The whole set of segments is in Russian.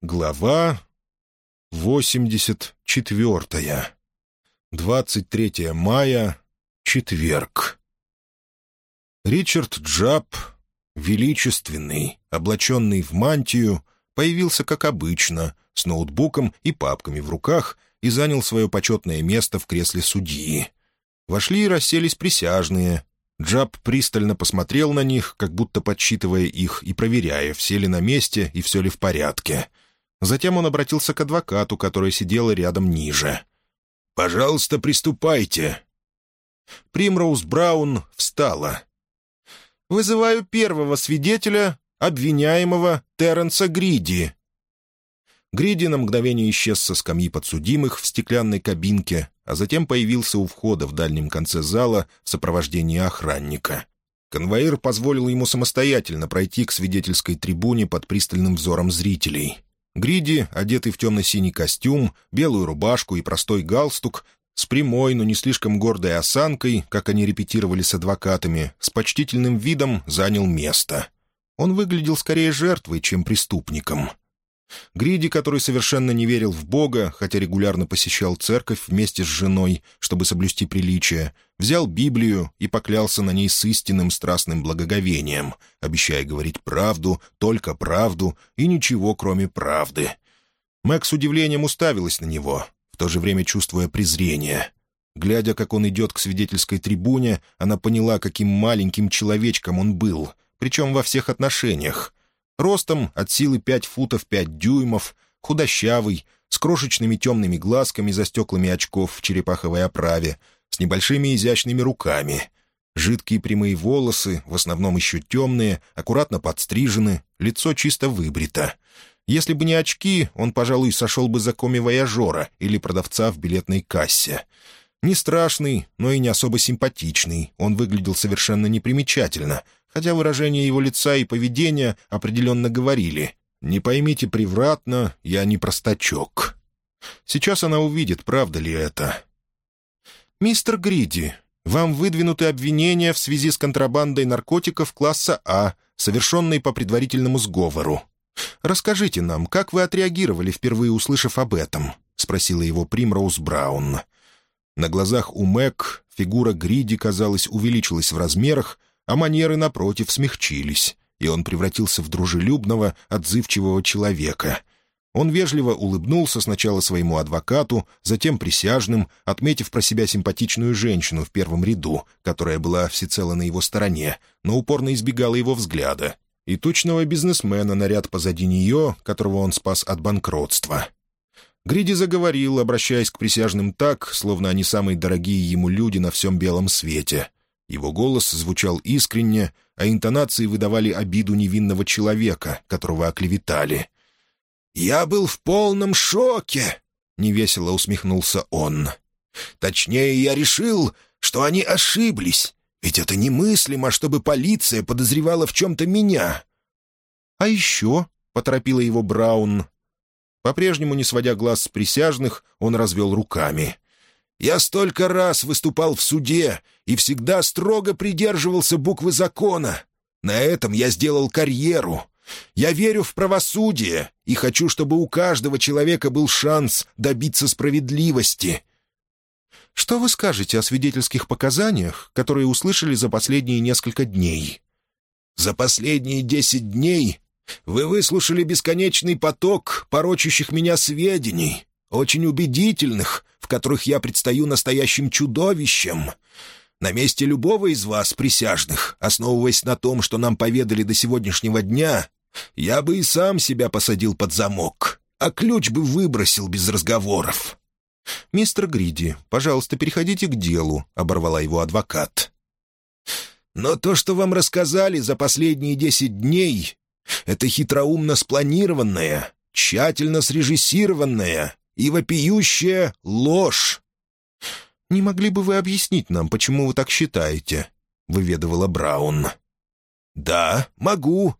Глава 84. 23 мая. Четверг. Ричард Джаб, величественный, облаченный в мантию, появился, как обычно, с ноутбуком и папками в руках и занял свое почетное место в кресле судьи. Вошли и расселись присяжные. Джаб пристально посмотрел на них, как будто подсчитывая их и проверяя, все ли на месте и все ли в порядке — Затем он обратился к адвокату, которая сидела рядом ниже. «Пожалуйста, приступайте». Примроуз Браун встала. «Вызываю первого свидетеля, обвиняемого Терренса Гриди». Гриди на мгновение исчез со скамьи подсудимых в стеклянной кабинке, а затем появился у входа в дальнем конце зала в сопровождении охранника. Конвоир позволил ему самостоятельно пройти к свидетельской трибуне под пристальным взором зрителей. Гриди, одетый в темно-синий костюм, белую рубашку и простой галстук, с прямой, но не слишком гордой осанкой, как они репетировали с адвокатами, с почтительным видом занял место. Он выглядел скорее жертвой, чем преступником. Гриди, который совершенно не верил в Бога, хотя регулярно посещал церковь вместе с женой, чтобы соблюсти приличие, взял Библию и поклялся на ней с истинным страстным благоговением, обещая говорить правду, только правду и ничего, кроме правды. Мэг с удивлением уставилась на него, в то же время чувствуя презрение. Глядя, как он идет к свидетельской трибуне, она поняла, каким маленьким человечком он был, причем во всех отношениях — Ростом от силы пять футов пять дюймов, худощавый, с крошечными темными глазками за стеклами очков в черепаховой оправе, с небольшими изящными руками. Жидкие прямые волосы, в основном еще темные, аккуратно подстрижены, лицо чисто выбрито. Если бы не очки, он, пожалуй, сошел бы за коми-вояжера или продавца в билетной кассе. Не страшный, но и не особо симпатичный, он выглядел совершенно непримечательно — хотя выражение его лица и поведения определенно говорили «Не поймите превратно, я не простачок». Сейчас она увидит, правда ли это. «Мистер Гриди, вам выдвинуты обвинения в связи с контрабандой наркотиков класса А, совершенной по предварительному сговору. Расскажите нам, как вы отреагировали, впервые услышав об этом?» — спросила его Примроуз Браун. На глазах у Мэг фигура Гриди, казалось, увеличилась в размерах, а манеры, напротив, смягчились, и он превратился в дружелюбного, отзывчивого человека. Он вежливо улыбнулся сначала своему адвокату, затем присяжным, отметив про себя симпатичную женщину в первом ряду, которая была всецело на его стороне, но упорно избегала его взгляда, и тучного бизнесмена на ряд позади нее, которого он спас от банкротства. Гриди заговорил, обращаясь к присяжным так, словно они самые дорогие ему люди на всем белом свете. Его голос звучал искренне, а интонации выдавали обиду невинного человека, которого оклеветали. «Я был в полном шоке!» — невесело усмехнулся он. «Точнее, я решил, что они ошиблись, ведь это немыслимо, чтобы полиция подозревала в чем-то меня». «А еще?» — поторопила его Браун. По-прежнему, не сводя глаз с присяжных, он развел руками — я столько раз выступал в суде и всегда строго придерживался буквы закона. На этом я сделал карьеру. Я верю в правосудие и хочу, чтобы у каждого человека был шанс добиться справедливости. Что вы скажете о свидетельских показаниях, которые услышали за последние несколько дней? За последние десять дней вы выслушали бесконечный поток порочащих меня сведений очень убедительных, в которых я предстаю настоящим чудовищем. На месте любого из вас, присяжных, основываясь на том, что нам поведали до сегодняшнего дня, я бы и сам себя посадил под замок, а ключ бы выбросил без разговоров». «Мистер Гриди, пожалуйста, переходите к делу», — оборвала его адвокат. «Но то, что вам рассказали за последние десять дней, это хитроумно спланированная, тщательно срежиссированная, и вопиющая ложь. «Не могли бы вы объяснить нам, почему вы так считаете?» — выведывала Браун. «Да, могу.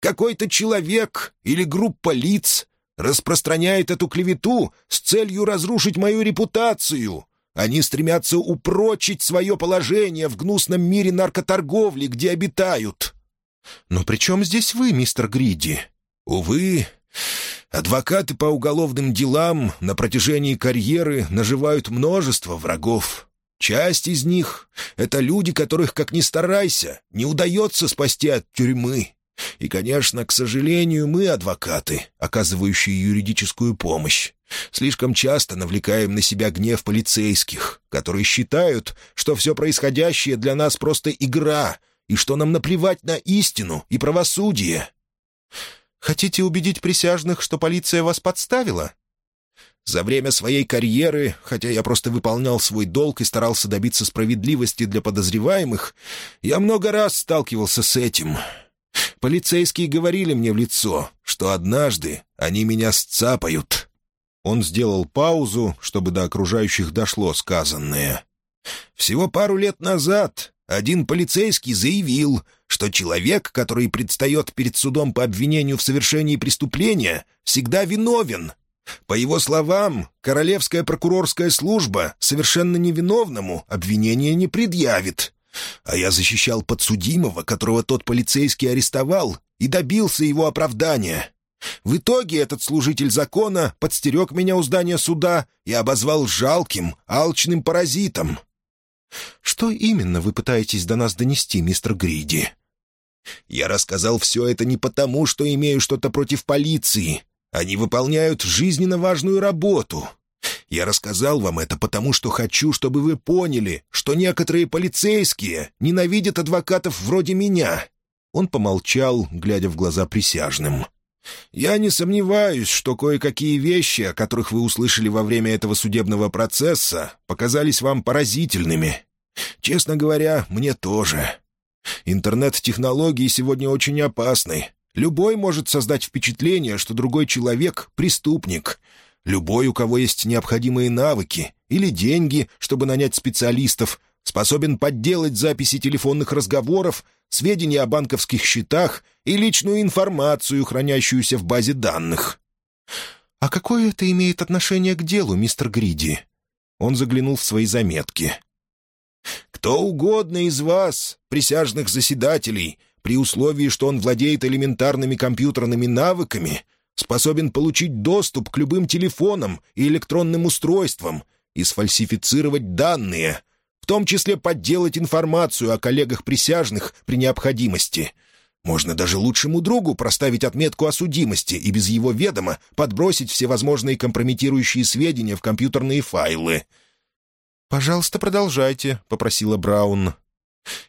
Какой-то человек или группа лиц распространяет эту клевету с целью разрушить мою репутацию. Они стремятся упрочить свое положение в гнусном мире наркоторговли, где обитают». «Но при чем здесь вы, мистер Гриди?» «Увы, Адвокаты по уголовным делам на протяжении карьеры наживают множество врагов. Часть из них — это люди, которых, как ни старайся, не удается спасти от тюрьмы. И, конечно, к сожалению, мы, адвокаты, оказывающие юридическую помощь, слишком часто навлекаем на себя гнев полицейских, которые считают, что все происходящее для нас просто игра, и что нам наплевать на истину и правосудие. Хотите убедить присяжных, что полиция вас подставила? За время своей карьеры, хотя я просто выполнял свой долг и старался добиться справедливости для подозреваемых, я много раз сталкивался с этим — Полицейские говорили мне в лицо, что однажды они меня сцапают». Он сделал паузу, чтобы до окружающих дошло сказанное. «Всего пару лет назад один полицейский заявил, что человек, который предстает перед судом по обвинению в совершении преступления, всегда виновен. По его словам, Королевская прокурорская служба совершенно невиновному обвинения не предъявит. А я защищал подсудимого, которого тот полицейский арестовал, и добился его оправдания. В итоге этот служитель закона подстерег меня у здания суда и обозвал жалким, алчным паразитом. «Что именно вы пытаетесь до нас донести, мистер Гриди?» «Я рассказал все это не потому, что имею что-то против полиции. Они выполняют жизненно важную работу. Я рассказал вам это потому, что хочу, чтобы вы поняли, что некоторые полицейские ненавидят адвокатов вроде меня». Он помолчал, глядя в глаза присяжным. «Я не сомневаюсь, что кое-какие вещи, о которых вы услышали во время этого судебного процесса, показались вам поразительными. Честно говоря, мне тоже. Интернет-технологии сегодня очень опасны. Любой может создать впечатление, что другой человек — преступник, Любой, у кого есть необходимые навыки или деньги, чтобы нанять специалистов, способен подделать записи телефонных разговоров, сведения о банковских счетах и личную информацию, хранящуюся в базе данных. «А какое это имеет отношение к делу, мистер Гриди?» Он заглянул в свои заметки. «Кто угодно из вас, присяжных заседателей, при условии, что он владеет элементарными компьютерными навыками, способен получить доступ к любым телефонам и электронным устройствам и сфальсифицировать данные, в том числе подделать информацию о коллегах-присяжных при необходимости. Можно даже лучшему другу проставить отметку о судимости и без его ведома подбросить всевозможные компрометирующие сведения в компьютерные файлы. «Пожалуйста, продолжайте», — попросила Браун.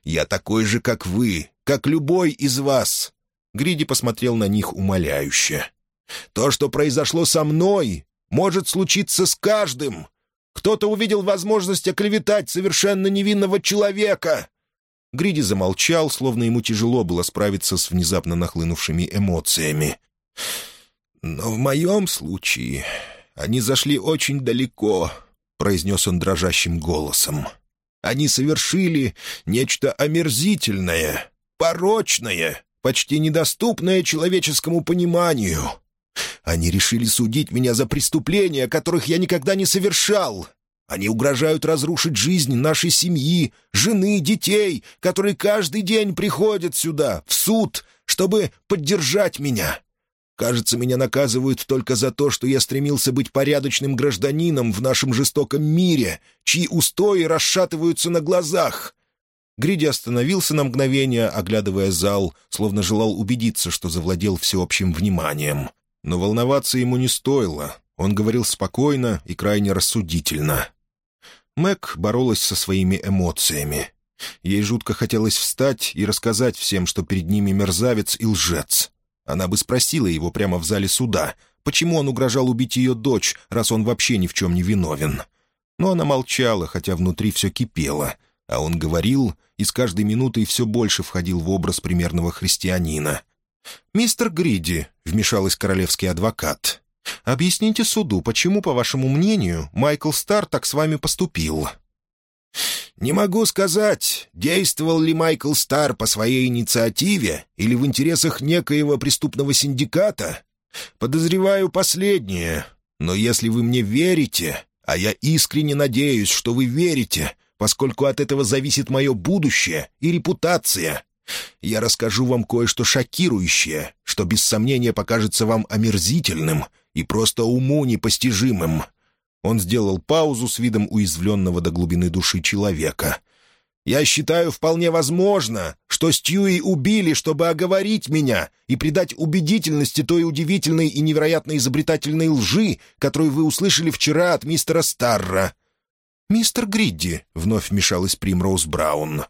«Я такой же, как вы, как любой из вас». Гриди посмотрел на них умоляюще. То, что произошло со мной, может случиться с каждым. Кто-то увидел возможность оклеветать совершенно невинного человека». Гриди замолчал, словно ему тяжело было справиться с внезапно нахлынувшими эмоциями. «Но в моем случае они зашли очень далеко», — произнес он дрожащим голосом. «Они совершили нечто омерзительное, порочное, почти недоступное человеческому пониманию. Они решили судить меня за преступления, которых я никогда не совершал. Они угрожают разрушить жизнь нашей семьи, жены, детей, которые каждый день приходят сюда, в суд, чтобы поддержать меня. Кажется, меня наказывают только за то, что я стремился быть порядочным гражданином в нашем жестоком мире, чьи устои расшатываются на глазах». Гриди остановился на мгновение, оглядывая зал, словно желал убедиться, что завладел всеобщим вниманием. Но волноваться ему не стоило. Он говорил спокойно и крайне рассудительно. Мэг боролась со своими эмоциями. Ей жутко хотелось встать и рассказать всем, что перед ними мерзавец и лжец. Она бы спросила его прямо в зале суда, почему он угрожал убить ее дочь, раз он вообще ни в чем не виновен. Но она молчала, хотя внутри все кипело, а он говорил и с каждой минутой все больше входил в образ примерного христианина — «Мистер Гриди», — вмешалась королевский адвокат, — «объясните суду, почему, по вашему мнению, Майкл Стар так с вами поступил?» «Не могу сказать, действовал ли Майкл Стар по своей инициативе или в интересах некоего преступного синдиката. Подозреваю последнее. Но если вы мне верите, а я искренне надеюсь, что вы верите, поскольку от этого зависит мое будущее и репутация, Я расскажу вам кое-что шокирующее, что без сомнения покажется вам омерзительным и просто уму непостижимым». Он сделал паузу с видом уязвленного до глубины души человека. «Я считаю вполне возможно, что Стьюи убили, чтобы оговорить меня и придать убедительности той удивительной и невероятно изобретательной лжи, которую вы услышали вчера от мистера Старра». «Мистер Гридди», — вновь вмешалась Примроуз Браун.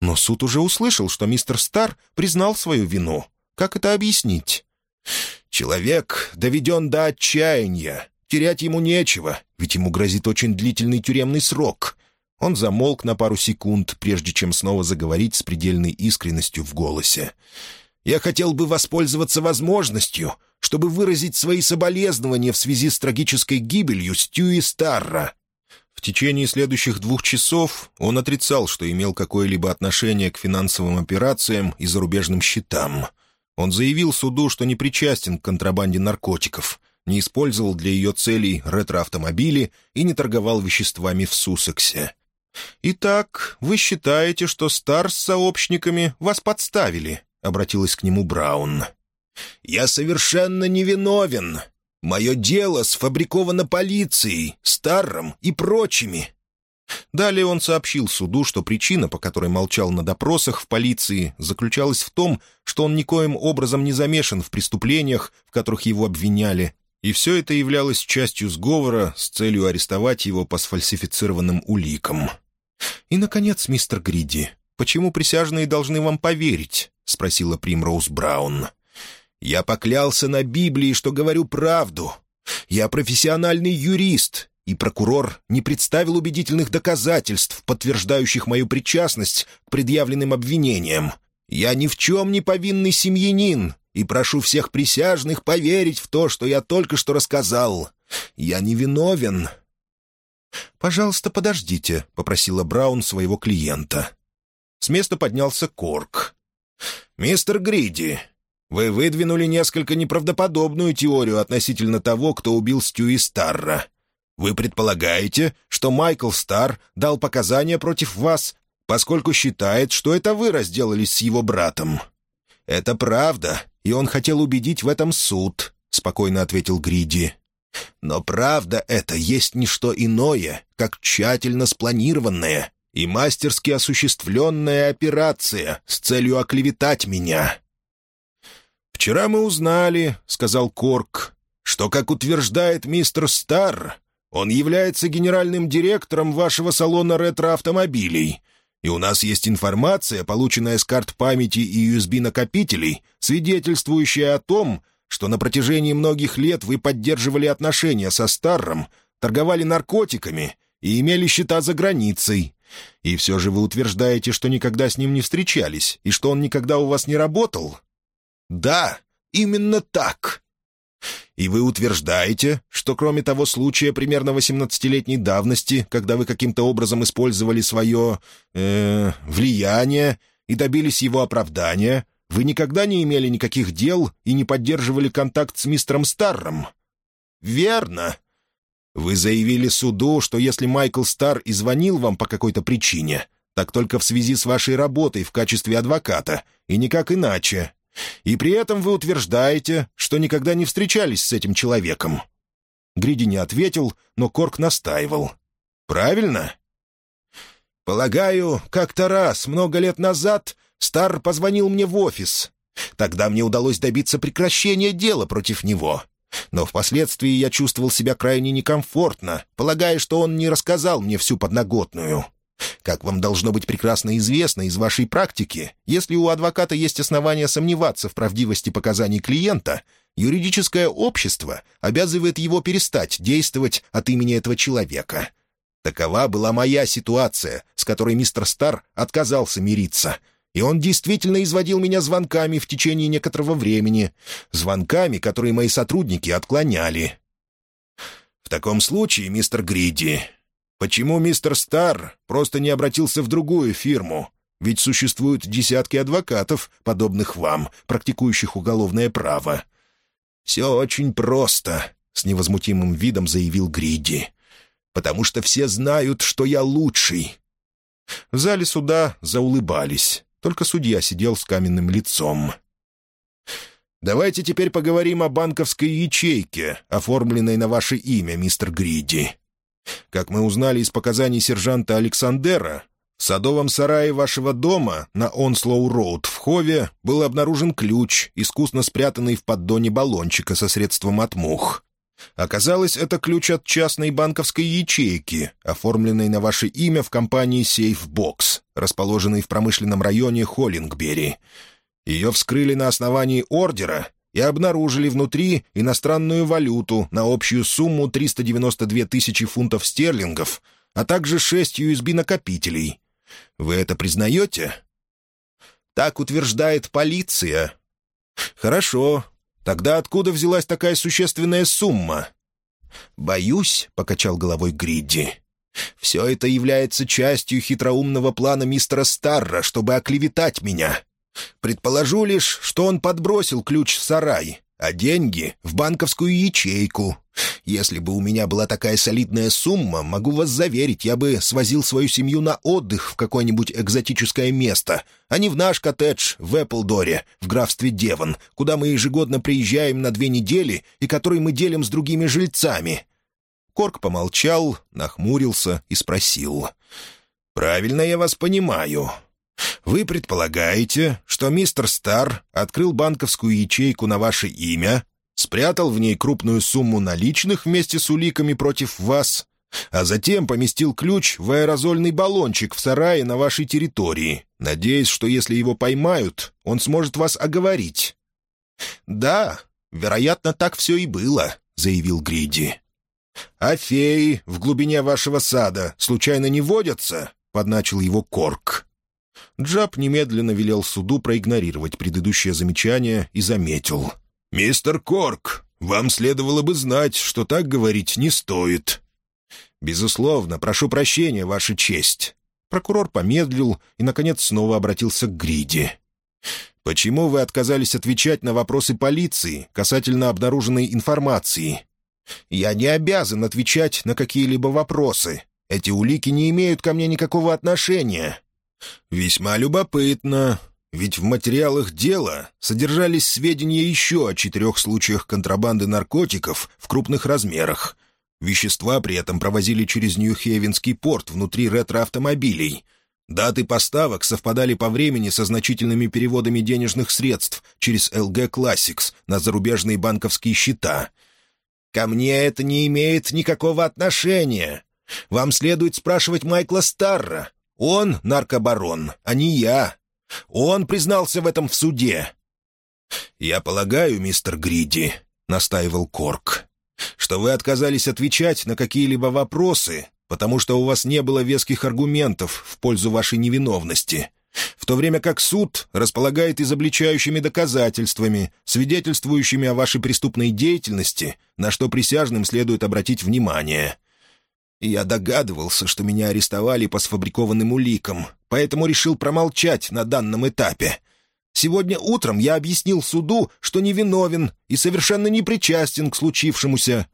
«Но суд уже услышал, что мистер Стар признал свою вину. Как это объяснить?» «Человек доведен до отчаяния. Терять ему нечего, ведь ему грозит очень длительный тюремный срок». Он замолк на пару секунд, прежде чем снова заговорить с предельной искренностью в голосе. «Я хотел бы воспользоваться возможностью, чтобы выразить свои соболезнования в связи с трагической гибелью Стюи Старра. В течение следующих двух часов он отрицал, что имел какое-либо отношение к финансовым операциям и зарубежным счетам. Он заявил суду, что не причастен к контрабанде наркотиков, не использовал для ее целей ретроавтомобили и не торговал веществами в Суссексе. «Итак, вы считаете, что Стар с сообщниками вас подставили?» — обратилась к нему Браун. «Я совершенно невиновен. Мое дело сфабриковано полицией, Старром и прочими». Далее он сообщил суду, что причина, по которой молчал на допросах в полиции, заключалась в том, что он никоим образом не замешан в преступлениях, в которых его обвиняли, и все это являлось частью сговора с целью арестовать его по сфальсифицированным уликам. «И, наконец, мистер Гриди, почему присяжные должны вам поверить?» — спросила Примроуз Браун. Я поклялся на Библии, что говорю правду. Я профессиональный юрист, и прокурор не представил убедительных доказательств, подтверждающих мою причастность к предъявленным обвинениям. Я ни в чем не повинный семьянин, и прошу всех присяжных поверить в то, что я только что рассказал. Я не виновен». «Пожалуйста, подождите», — попросила Браун своего клиента. С места поднялся Корк. «Мистер Гриди, вы выдвинули несколько неправдоподобную теорию относительно того, кто убил Стюи Старра. Вы предполагаете, что Майкл Стар дал показания против вас, поскольку считает, что это вы разделались с его братом. Это правда, и он хотел убедить в этом суд», — спокойно ответил Гриди. «Но правда это есть не что иное, как тщательно спланированная и мастерски осуществленная операция с целью оклеветать меня». «Вчера мы узнали», — сказал Корк, «что, как утверждает мистер Стар, он является генеральным директором вашего салона ретро-автомобилей, и у нас есть информация, полученная с карт памяти и USB-накопителей, свидетельствующая о том, что на протяжении многих лет вы поддерживали отношения со Старром, торговали наркотиками и имели счета за границей. И все же вы утверждаете, что никогда с ним не встречались и что он никогда у вас не работал?» «Да, именно так». «И вы утверждаете, что кроме того случая примерно 18-летней давности, когда вы каким-то образом использовали свое... Э, влияние и добились его оправдания, вы никогда не имели никаких дел и не поддерживали контакт с мистером Старром?» «Верно. Вы заявили суду, что если Майкл Старр и звонил вам по какой-то причине, так только в связи с вашей работой в качестве адвоката, и никак иначе, и при этом вы утверждаете, что никогда не встречались с этим человеком». Гриди не ответил, но Корк настаивал. «Правильно?» «Полагаю, как-то раз, много лет назад, Стар позвонил мне в офис. Тогда мне удалось добиться прекращения дела против него. Но впоследствии я чувствовал себя крайне некомфортно, полагая, что он не рассказал мне всю подноготную. Как вам должно быть прекрасно известно из вашей практики, если у адвоката есть основания сомневаться в правдивости показаний клиента, юридическое общество обязывает его перестать действовать от имени этого человека. Такова была моя ситуация, с которой мистер Стар отказался мириться, и он действительно изводил меня звонками в течение некоторого времени, звонками, которые мои сотрудники отклоняли. В таком случае, мистер Гриди, Почему мистер Стар просто не обратился в другую фирму? Ведь существуют десятки адвокатов, подобных вам, практикующих уголовное право». «Все очень просто», — с невозмутимым видом заявил Гриди. «Потому что все знают, что я лучший». В зале суда заулыбались. Только судья сидел с каменным лицом. «Давайте теперь поговорим о банковской ячейке, оформленной на ваше имя, мистер Гриди. Как мы узнали из показаний сержанта Александера, в садовом сарае вашего дома на Онслоу-Роуд в Хове был обнаружен ключ, искусно спрятанный в поддоне баллончика со средством от мух. Оказалось, это ключ от частной банковской ячейки, оформленной на ваше имя в компании «Сейфбокс», расположенной в промышленном районе Холлингбери. Ее вскрыли на основании ордера и обнаружили внутри иностранную валюту на общую сумму 392 тысячи фунтов стерлингов, а также шесть USB-накопителей. Вы это признаете? Так утверждает полиция. Хорошо. Тогда откуда взялась такая существенная сумма? Боюсь, — покачал головой Гридди, — все это является частью хитроумного плана мистера Старра, чтобы оклеветать меня. Предположу лишь, что он подбросил ключ в сарай, а деньги — в банковскую ячейку. Если бы у меня была такая солидная сумма, могу вас заверить, я бы свозил свою семью на отдых в какое-нибудь экзотическое место, а не в наш коттедж в Эпплдоре, в графстве Девон, куда мы ежегодно приезжаем на две недели и который мы делим с другими жильцами». Корк помолчал, нахмурился и спросил. «Правильно я вас понимаю. Вы предполагаете, что мистер Стар открыл банковскую ячейку на ваше имя, спрятал в ней крупную сумму наличных вместе с уликами против вас, а затем поместил ключ в аэрозольный баллончик в сарае на вашей территории, надеясь, что если его поймают, он сможет вас оговорить. «Да, вероятно, так все и было», — заявил Гриди. «А феи в глубине вашего сада случайно не водятся?» — подначил его Корк. Джаб немедленно велел суду проигнорировать предыдущее замечание и заметил. «Мистер Корк, вам следовало бы знать, что так говорить не стоит». «Безусловно, прошу прощения, Ваша честь». Прокурор помедлил и, наконец, снова обратился к Гриди. «Почему вы отказались отвечать на вопросы полиции касательно обнаруженной информации?» «Я не обязан отвечать на какие-либо вопросы. Эти улики не имеют ко мне никакого отношения. «Весьма любопытно, ведь в материалах дела содержались сведения еще о четырех случаях контрабанды наркотиков в крупных размерах. Вещества при этом провозили через Нью-Хевенский порт внутри ретроавтомобилей. Даты поставок совпадали по времени со значительными переводами денежных средств через LG Classics на зарубежные банковские счета. «Ко мне это не имеет никакого отношения. Вам следует спрашивать Майкла Старра, он наркобарон, а не я. Он признался в этом в суде. «Я полагаю, мистер Гриди», — настаивал Корк, «что вы отказались отвечать на какие-либо вопросы, потому что у вас не было веских аргументов в пользу вашей невиновности, в то время как суд располагает изобличающими доказательствами, свидетельствующими о вашей преступной деятельности, на что присяжным следует обратить внимание. Я догадывался, что меня арестовали по сфабрикованным уликам, поэтому решил промолчать на данном этапе. Сегодня утром я объяснил суду, что невиновен и совершенно не причастен к случившемуся».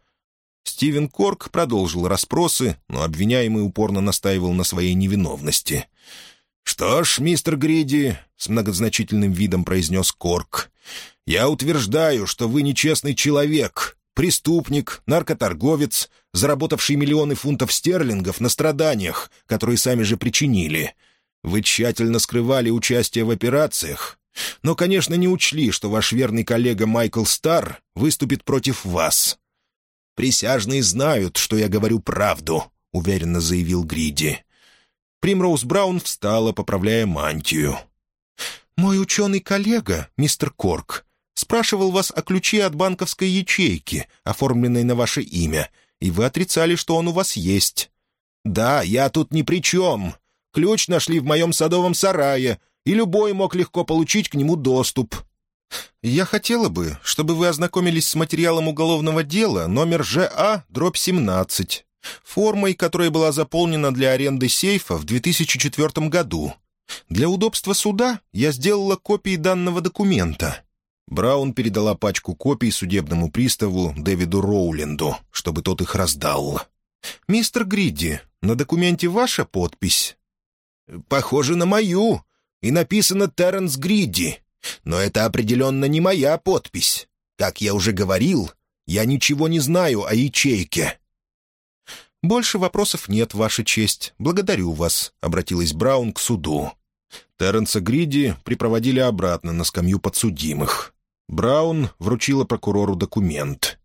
Стивен Корк продолжил расспросы, но обвиняемый упорно настаивал на своей невиновности. «Что ж, мистер Гриди», — с многозначительным видом произнес Корк, — «я утверждаю, что вы нечестный человек, преступник, наркоторговец, заработавший миллионы фунтов стерлингов на страданиях, которые сами же причинили. Вы тщательно скрывали участие в операциях, но, конечно, не учли, что ваш верный коллега Майкл Старр выступит против вас. «Присяжные знают, что я говорю правду», — уверенно заявил Гриди. Примроуз Браун встала, поправляя мантию. «Мой ученый коллега, мистер Корк, спрашивал вас о ключе от банковской ячейки, оформленной на ваше имя, и вы отрицали, что он у вас есть. Да, я тут ни при чем. Ключ нашли в моем садовом сарае, и любой мог легко получить к нему доступ. Я хотела бы, чтобы вы ознакомились с материалом уголовного дела номер ЖА, дробь 17, формой, которая была заполнена для аренды сейфа в 2004 году. Для удобства суда я сделала копии данного документа. Браун передала пачку копий судебному приставу Дэвиду Роуленду, чтобы тот их раздал. «Мистер Гридди, на документе ваша подпись?» «Похоже на мою. и написано «Терренс Гриди». Но это определенно не моя подпись. Как я уже говорил, я ничего не знаю о ячейке». «Больше вопросов нет, Ваша честь. Благодарю вас», — обратилась Браун к суду. Терренса Гриди припроводили обратно на скамью подсудимых. Браун вручила прокурору документ.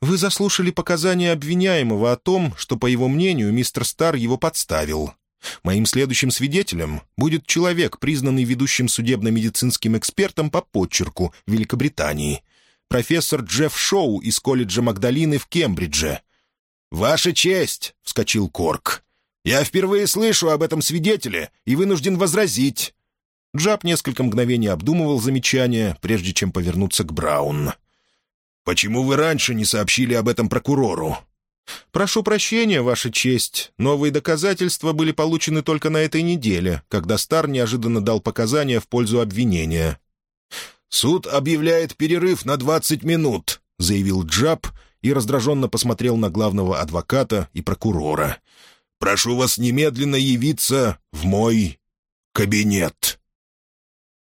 «Вы заслушали показания обвиняемого о том, что, по его мнению, мистер Стар его подставил. Моим следующим свидетелем будет человек, признанный ведущим судебно-медицинским экспертом по подчерку Великобритании, профессор Джефф Шоу из колледжа Магдалины в Кембридже. «Ваша честь!» — вскочил Корк. «Я впервые слышу об этом свидетеле и вынужден возразить». Джаб несколько мгновений обдумывал замечание, прежде чем повернуться к Браун. «Почему вы раньше не сообщили об этом прокурору?» «Прошу прощения, Ваша честь. Новые доказательства были получены только на этой неделе, когда Стар неожиданно дал показания в пользу обвинения». «Суд объявляет перерыв на двадцать минут», — заявил Джаб и раздраженно посмотрел на главного адвоката и прокурора. «Прошу вас немедленно явиться в мой кабинет».